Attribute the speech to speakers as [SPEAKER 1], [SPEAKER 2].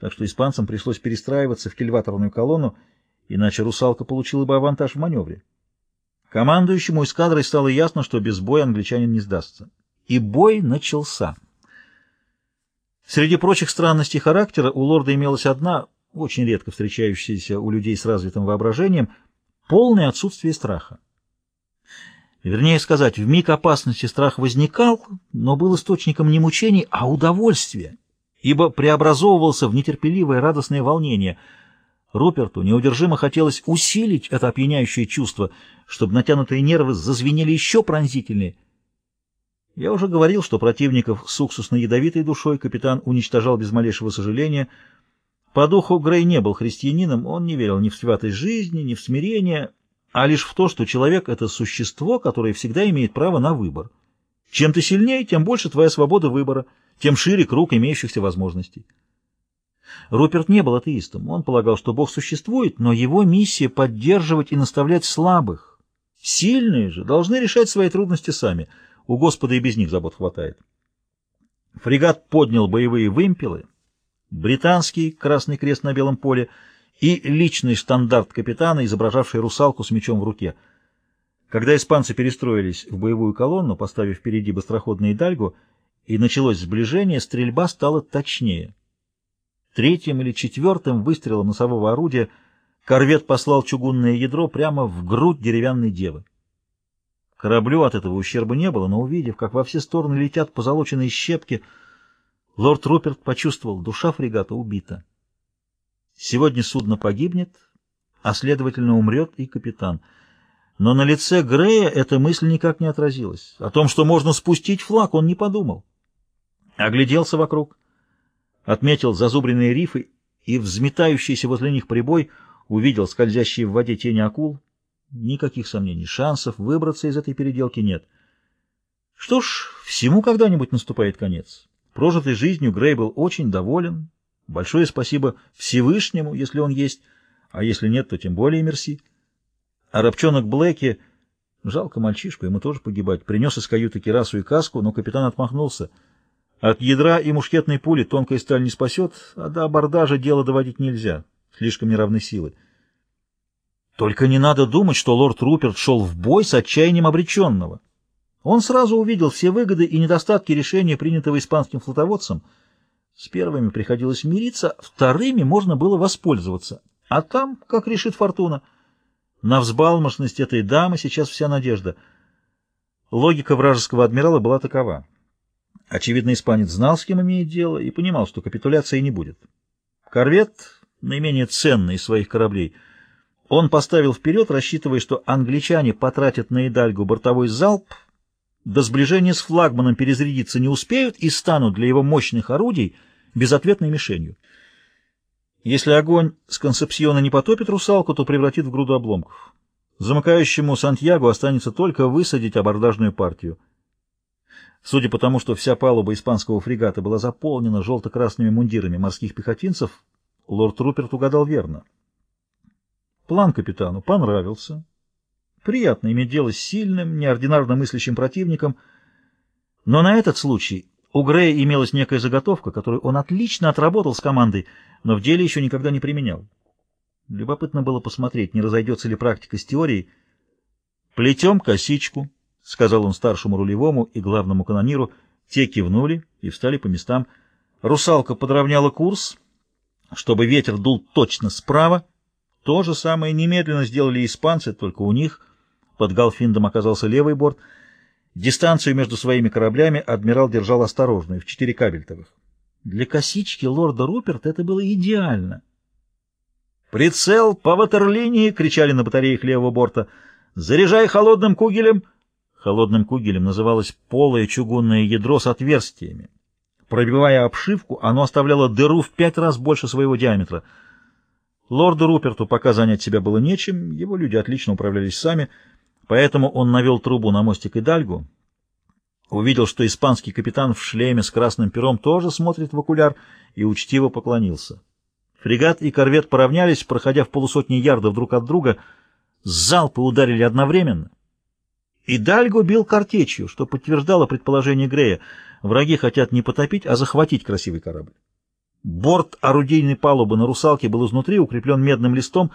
[SPEAKER 1] так что испанцам пришлось перестраиваться в кильваторную колонну, иначе «Русалка» получила бы авантаж в маневре. Командующему эскадрой стало ясно, что без боя англичанин не сдастся. И бой начался. Среди прочих странностей характера у лорда имелась одна, очень редко встречающаяся у людей с развитым воображением, полное отсутствие страха. Вернее сказать, в миг опасности страх возникал, но был источником не мучений, а удовольствия, ибо преобразовывался в нетерпеливое радостное волнение. Руперту неудержимо хотелось усилить это опьяняющее чувство, чтобы натянутые нервы зазвенели еще пронзительнее. Я уже говорил, что противников с уксусно-ядовитой душой капитан уничтожал без малейшего сожаления. По духу Грей не был христианином, он не верил ни в святость жизни, ни в смирение, а лишь в то, что человек — это существо, которое всегда имеет право на выбор. Чем ты сильнее, тем больше твоя свобода выбора, тем шире круг имеющихся возможностей. Руперт не был атеистом. Он полагал, что Бог существует, но его миссия — поддерживать и наставлять слабых. Сильные же должны решать свои трудности сами. У Господа и без них забот хватает. Фрегат поднял боевые вымпелы, британский Красный Крест на белом поле — и личный стандарт капитана, изображавший русалку с мечом в руке. Когда испанцы перестроились в боевую колонну, поставив впереди быстроходный дальгу, и началось сближение, стрельба стала точнее. Третьим или четвертым выстрелом носового орудия корвет послал чугунное ядро прямо в грудь деревянной девы. Кораблю от этого ущерба не было, но увидев, как во все стороны летят позолоченные щепки, лорд Руперт почувствовал, душа фрегата убита. Сегодня судно погибнет, а следовательно умрет и капитан. Но на лице Грея эта мысль никак не отразилась. О том, что можно спустить флаг, он не подумал. Огляделся вокруг, отметил зазубренные рифы и взметающийся возле них прибой, увидел скользящие в воде тени акул. Никаких сомнений, шансов выбраться из этой переделки нет. Что ж, всему когда-нибудь наступает конец. Прожитой жизнью Грей был очень доволен, Большое спасибо Всевышнему, если он есть, а если нет, то тем более мерси. А рабчонок Блэки, жалко мальчишку, ему тоже погибать, принес из каюты кирасу и каску, но капитан отмахнулся. От ядра и мушкетной пули тонкая сталь не спасет, а до абордажа дело доводить нельзя, слишком неравны силы. Только не надо думать, что лорд Руперт шел в бой с отчаянием обреченного. Он сразу увидел все выгоды и недостатки решения, принятого испанским флотоводцем — с первыми приходилось мириться, вторыми можно было воспользоваться. А там, как решит фортуна. На взбалмошность этой дамы сейчас вся надежда. Логика вражеского адмирала была такова. Очевидно, испанец знал, с кем имеет дело, и понимал, что капитуляции не будет. Корвет, наименее ценный из своих кораблей, он поставил вперед, рассчитывая, что англичане потратят на Идальгу бортовой залп, до сближения с флагманом перезарядиться не успеют и станут для его мощных орудий — безответной мишенью. Если огонь с концепсиона не потопит русалку, то превратит в груду обломков. Замыкающему Сантьяго останется только высадить абордажную партию. Судя по тому, что вся палуба испанского фрегата была заполнена желто-красными мундирами морских пехотинцев, лорд Руперт угадал верно. План капитану понравился. Приятно иметь дело с сильным, неординарно мыслящим противником, но на этот случай у Грея имелась некая заготовка, которую он отлично отработал с командой, но в деле еще никогда не применял. Любопытно было посмотреть, не разойдется ли практика с теорией. «Плетем косичку», — сказал он старшему рулевому и главному канониру. Те кивнули и встали по местам. Русалка подровняла курс, чтобы ветер дул точно справа. То же самое немедленно сделали испанцы, только у них под Галфиндом оказался левый борт — Дистанцию между своими кораблями адмирал держал осторожную, в четыре кабельтовых. Для косички лорда Руперта это было идеально. «Прицел по ватерлинии!» — кричали на батареях левого борта. «Заряжай холодным кугелем!» Холодным кугелем называлось полое чугунное ядро с отверстиями. Пробивая обшивку, оно оставляло дыру в пять раз больше своего диаметра. Лорду Руперту пока занять себя было нечем, его люди отлично управлялись сами — Поэтому он навел трубу на мостик Идальгу, увидел, что испанский капитан в шлеме с красным пером тоже смотрит в окуляр и учтиво поклонился. Фрегат и корвет поравнялись, проходя в полусотни ярдов друг от друга, залпы ударили одновременно. Идальго бил картечью, что подтверждало предположение Грея. Враги хотят не потопить, а захватить красивый корабль. Борт орудийной палубы на «Русалке» был изнутри укреплен медным листом,